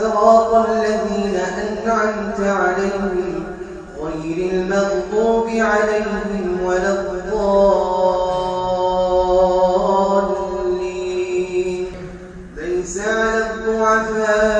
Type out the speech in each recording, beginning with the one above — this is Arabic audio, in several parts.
صراط الذين أنعمت عليهم غير المغضوب عليهم ولا الضالين. ليس على الضعفاء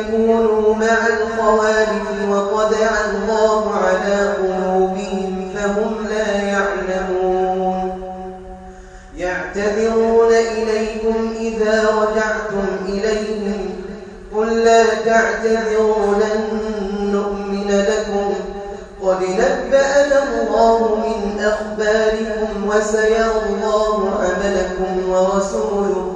يكونوا مع الخوالف وطبع الله على قلوبهم فهم لا يعلمون. يعتذرون إليكم إذا رجعتم إليهم. قل لا تعتذروا لن نؤمن لكم. قد نبأنا الله من أخباركم وسيرى الله عملكم ورسوله.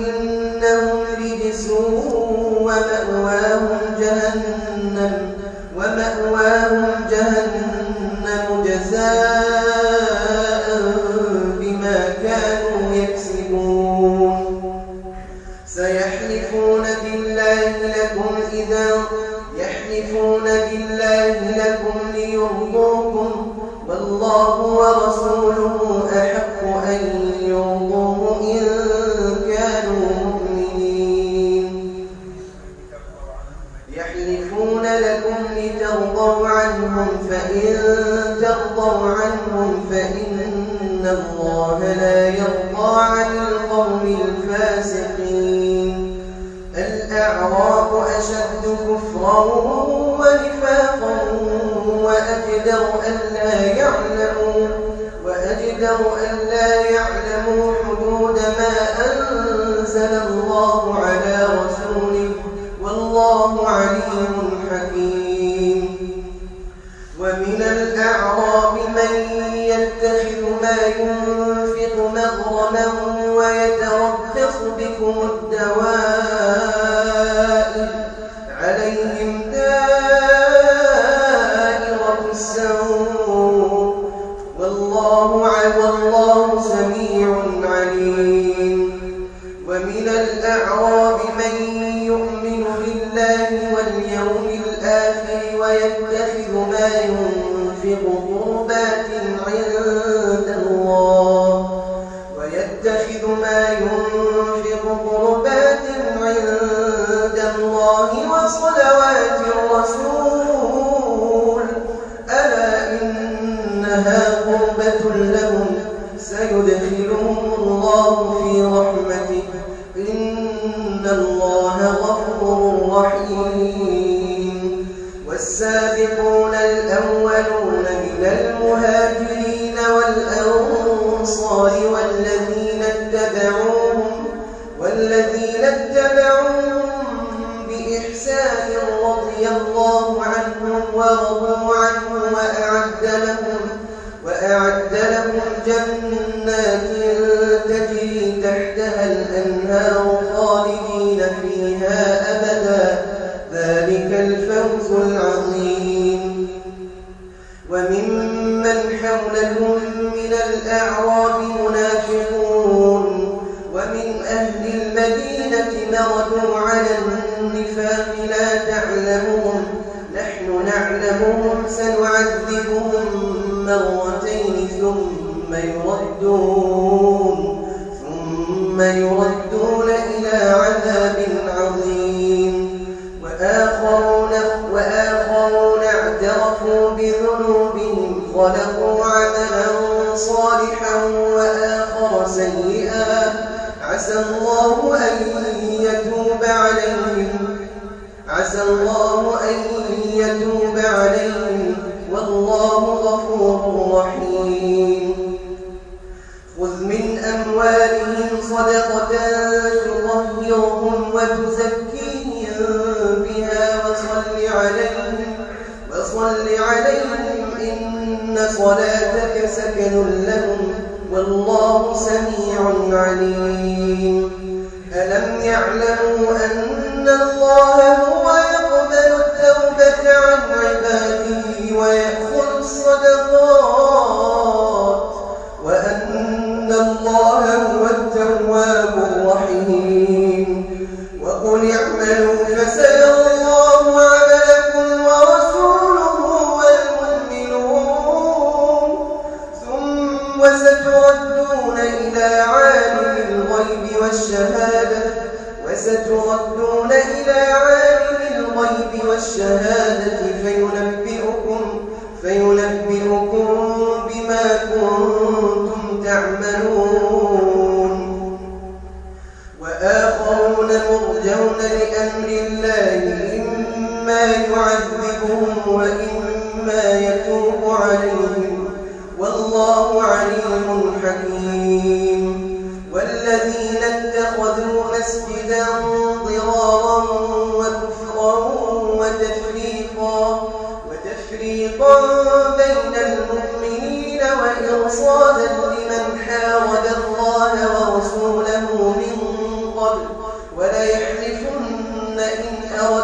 ومأواهم جهنم ومأواهم جهنم جزاء بما كانوا يكسبون. سيحلفون بالله لكم إذا يحلفون بالله لكم ليرضوكم. والله ورسوله فإن ترضوا عنهم فإن الله لا يرضى عن القوم الفاسقين الأعراب أشد كفرا ونفاقا وأجدر ألا يعلموا وأجدر ألا يعلموا حدود ما أنزل الله ينفق مغرما ويتربص بكم الدوائر عليهم دائرة السوء. والله والله سميع عليم. ومن الأعراب من يؤمن بالله واليوم الآخر ويتخذ ما ينفق قربات الله وصلوات الرسول. مرتين ثم يردون ثم يردون إلى عذاب عظيم. وآخرون وآخرون اعترفوا بذنوبهم خلقوا عملا صالحا وآخر سيئا. عسى الله أن يتوب عليهم. عسى الله صلاتك سكن لهم والله سميع عليم. ألم يعلموا أن الله هو يقبل التوبة عن عباده ويأخذ الصدقات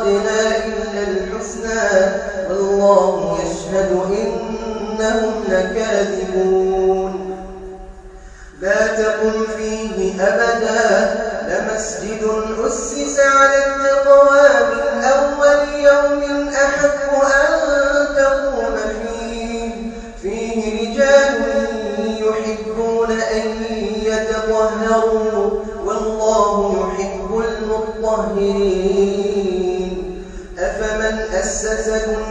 أردنا إلا الحسنى. والله يشهد إنهم لكاذبون. لا تقم فيه أبدا. لمسجد أسس على أسس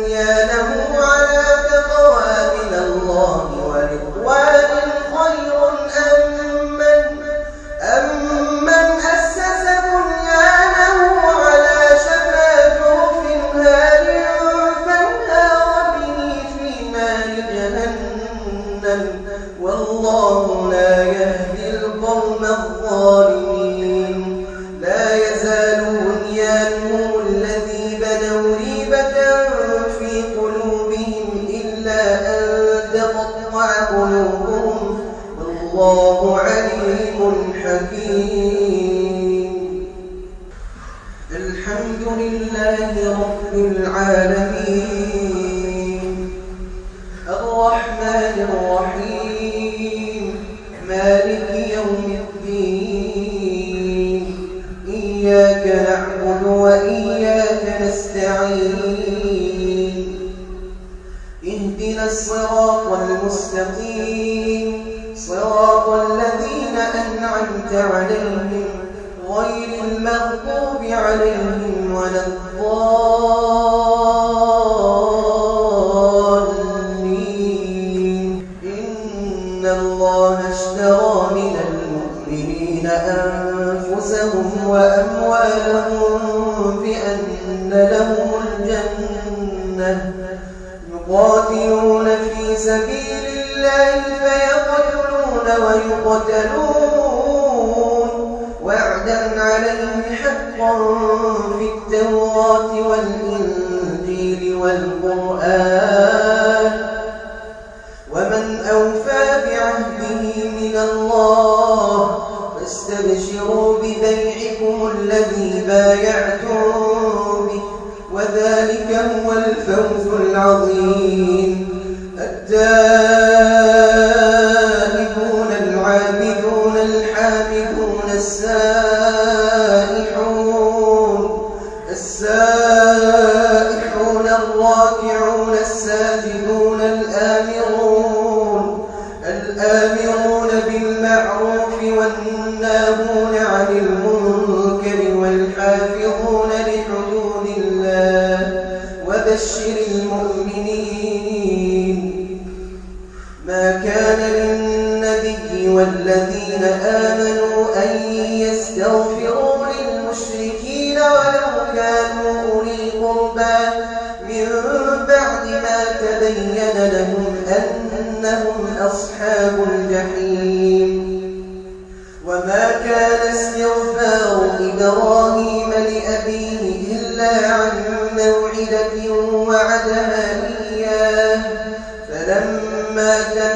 قلوبهم والله عليم حكيم. الحمد لله رب العالمين. الرحمن الرحيم. مالك يوم الدين. إياك نعبد وإياك نستعين. اهدنا الصراط المستقيم. صراط الذين أنعمت عليهم غير المغضوب عليهم ولا الضالين. إن الله اشترى من المؤمنين أنفسهم وأموالهم بأن لهم الجنة يقاتلون في سبيل الله فيقتلون ويقتلون. وعدا عليه حقا في التوراة والإنجيل والقرآن. ومن أوفى بعهده من الله واستبشروا ببيعكم الذي بايعتم به وذلك هو الفوز العظيم. قربى من بعد ما تبين لهم أنهم أصحاب الجحيم. وما كان استغفار إبراهيم لأبيه إلا عن موعدة وعدها إياه فلما تبين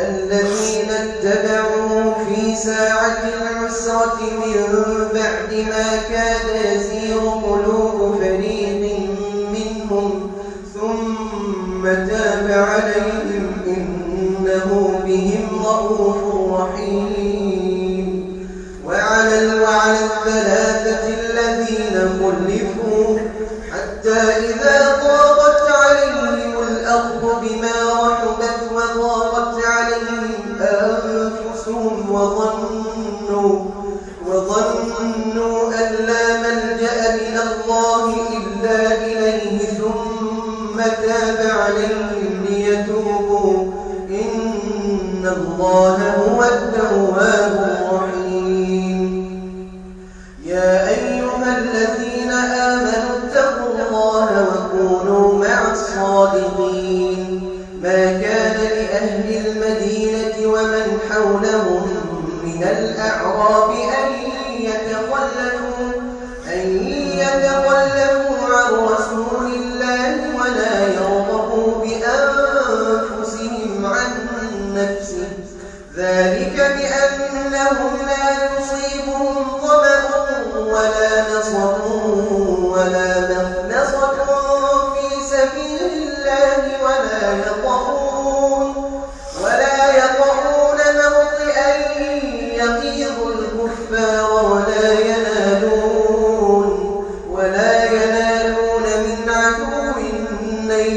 الذين اتبعوه في ساعة العسرة من بعد ما كاد يزيغ قلوب فريق منهم ثم تاب عليهم إنه بهم رؤوف رحيم. وعلى الثلاثة الذين خلفوا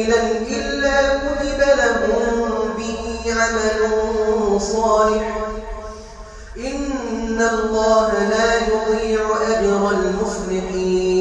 نيلا إلا كتب لهم به عمل صالح إن الله لا يضيع أجر المصلحين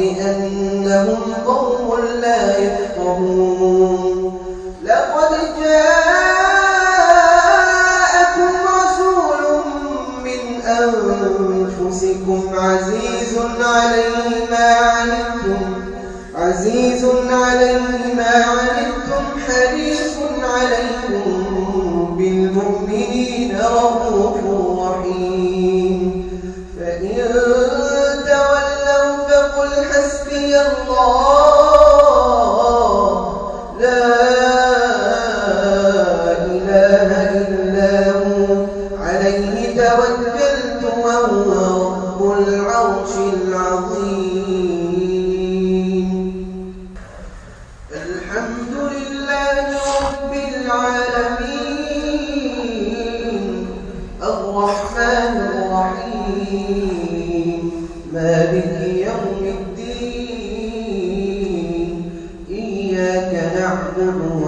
بأنهم قوم لا يفقهون. لقد أنفسكم عزيز عليه ما عنتم عزيز عليه ما عنتم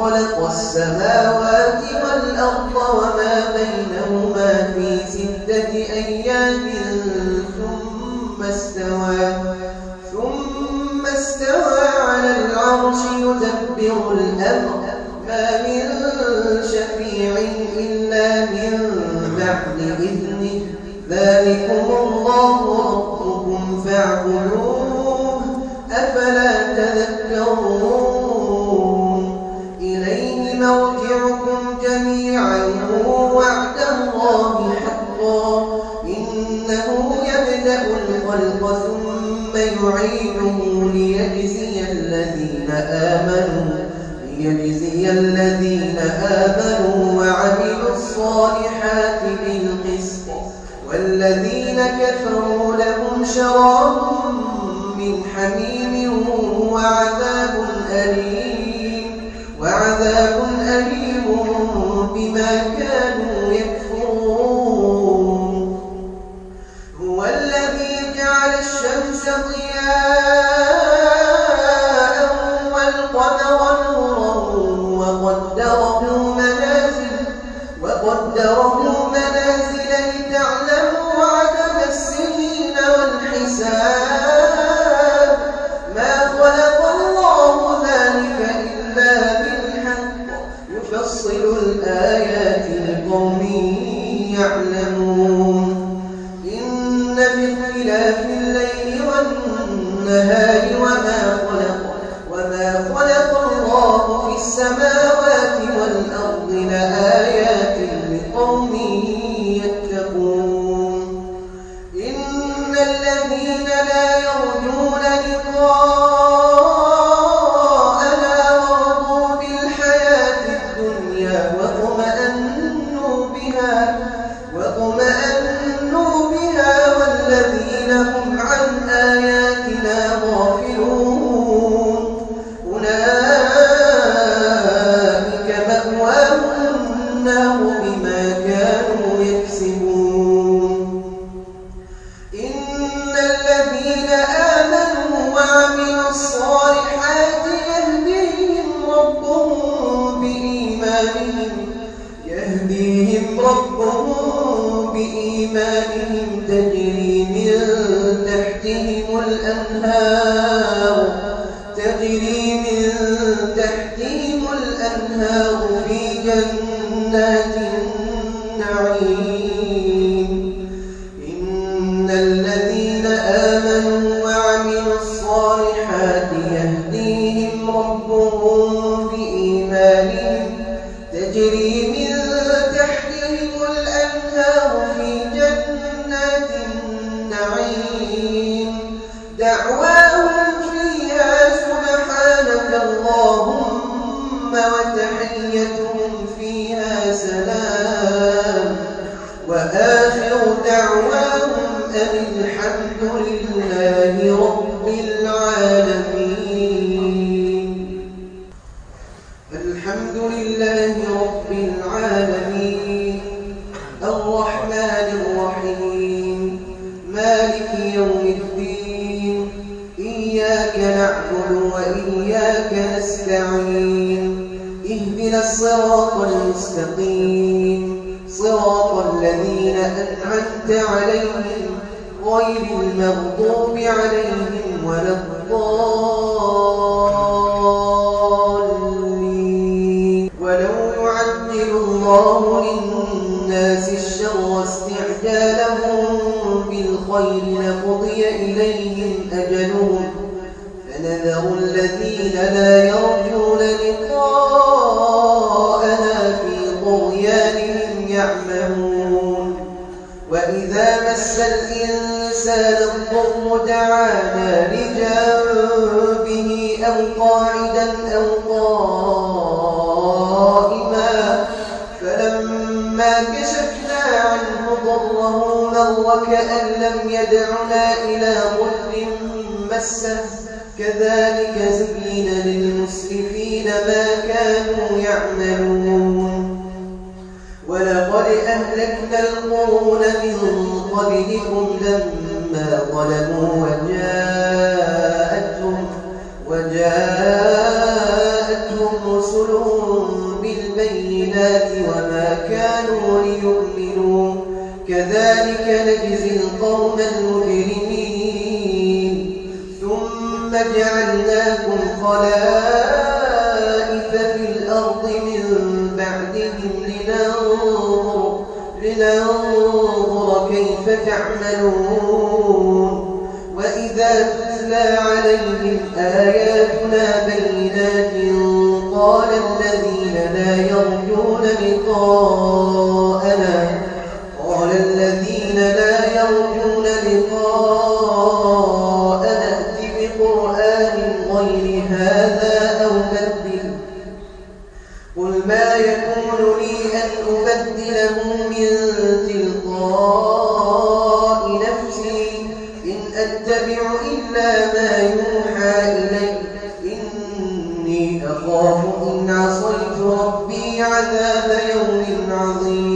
خلق السماوات والأرض وما بينهما في ستة أيام ثم استوى ثم استوى على العرش يدبر الأمر. ما من شفيع إلا من بعد إذنه. ذلكم الله ربكم فاعبدوه. أفلا ثم يعيده ليجزي الذين آمنوا ليجزي الذين آمنوا وعملوا الصالحات بالقسط. والذين كفروا لهم شراب من حميم وعذاب أليم وعذاب دعواهم فيها سبحانك اللهم وتحيتهم الصراط المستقيم. صراط الذين أنعمت عليهم غير المغضوب عليهم ولا الضالين. ولو يعجل الله للناس الشر استعجالهم بالخير لقضي إليهم أجلهم. فنذر الذين لا يرجون مس الإنسان الضر دعانا لجنبه أو قاعدا أو قائما فلما كشفنا عنه ضره مر كأن لم يدعنا إلى ضر مسه كذلك زين للمسرفين ما كانوا يعملون ولقد أهلكنا القرون من قبلكم لما ظلموا وجاءتهم وجاءتهم رسلهم بالبينات وما كانوا ليؤمنوا. كذلك نجزي القوم المجرمين. ثم جعلناكم خلائف في الأرض من بعدهم لننظر, لننظر كيف تعملون وإذ وإذا تتلى عليهم آياتنا بينات قال الذين لا يرجون لقاءنا قال الذين لا يرجون عظيم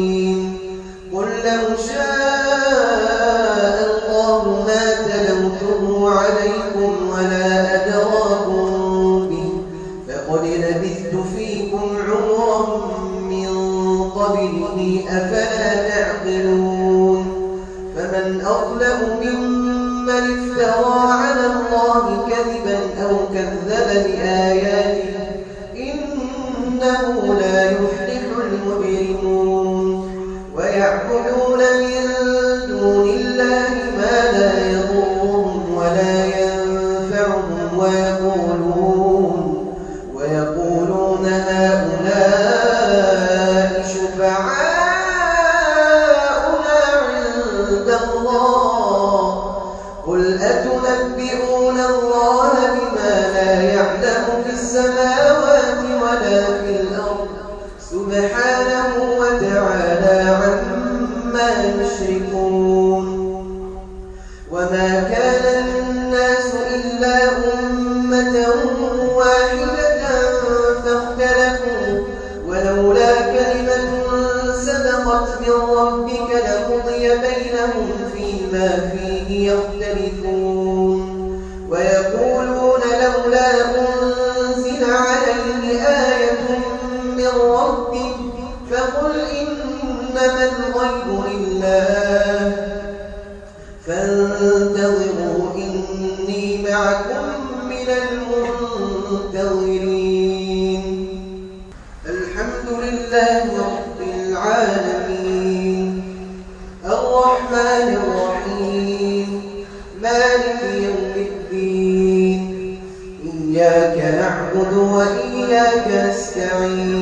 من ربه فقل إنما الغيب لله. فانتظروا إني معكم من المنتظرين. الحمد لله رب العالمين. الرحمن الرحيم. مالك يوم الدين. إياك نعبد وإياك نستعين.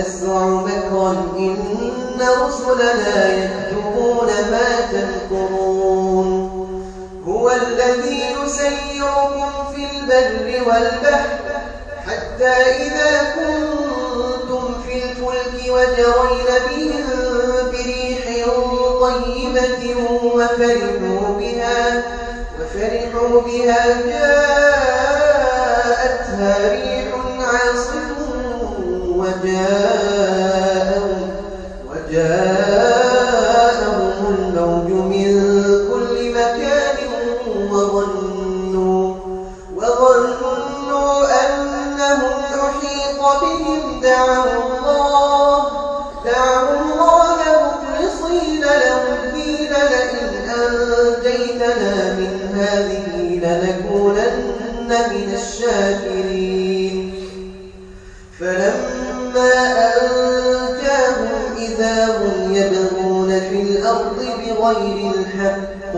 أسرع مكرا إن رسلنا يكتبون ما تمكرون هو الذي يسيركم في البر والبحر حتى إذا كنتم في الفلك وجرين بهم بريح طيبة وفرحوا بها وفرحوا بها جاءتها ريح عاصف وجاءهم وجاءهم الموج من كل مكان وظنوا وظنوا أنهم أحيط بهم. دعوا دعوا الله مخلصين له الدين. لئن أنجيتنا من هذه لنكونن من الشاكرين. فلما أنجاهم إذا هم يبغون في الأرض بغير الحق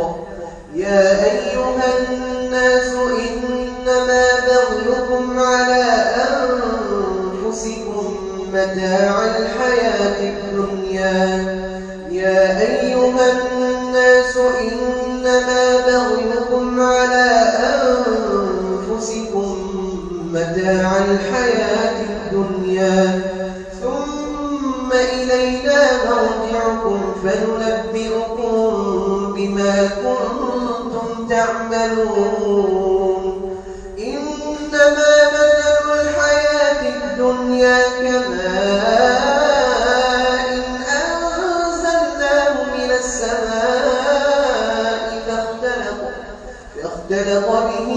يا أيها الناس إنما بغيكم على أنفسكم متاع الحياة الدنيا يا أيها الناس إنما بغيكم على أنفسكم متاع الحياة الدنيا. ثم إلينا مرجعكم فننبئكم بما كنتم تعملون. إنما مثل الحياة الدنيا كماء فاختلط به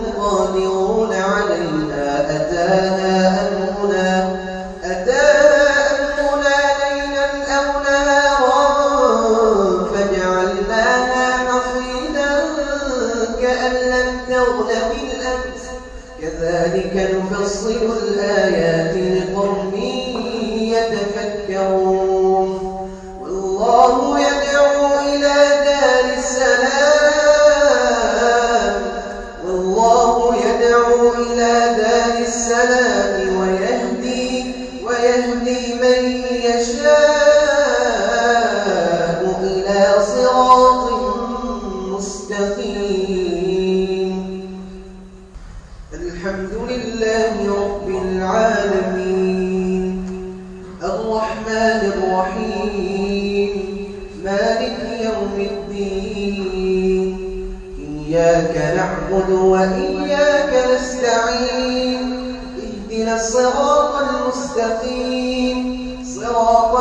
قادرون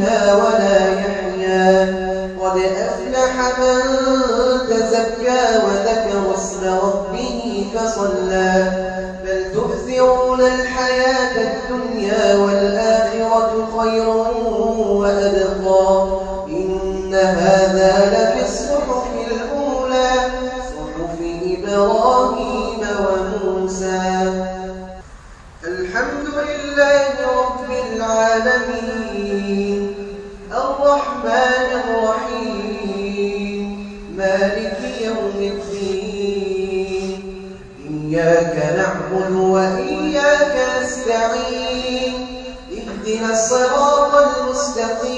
فيها ولا يموت مستقيم اهدنا الصراط المستقيم.